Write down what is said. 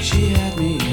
She had me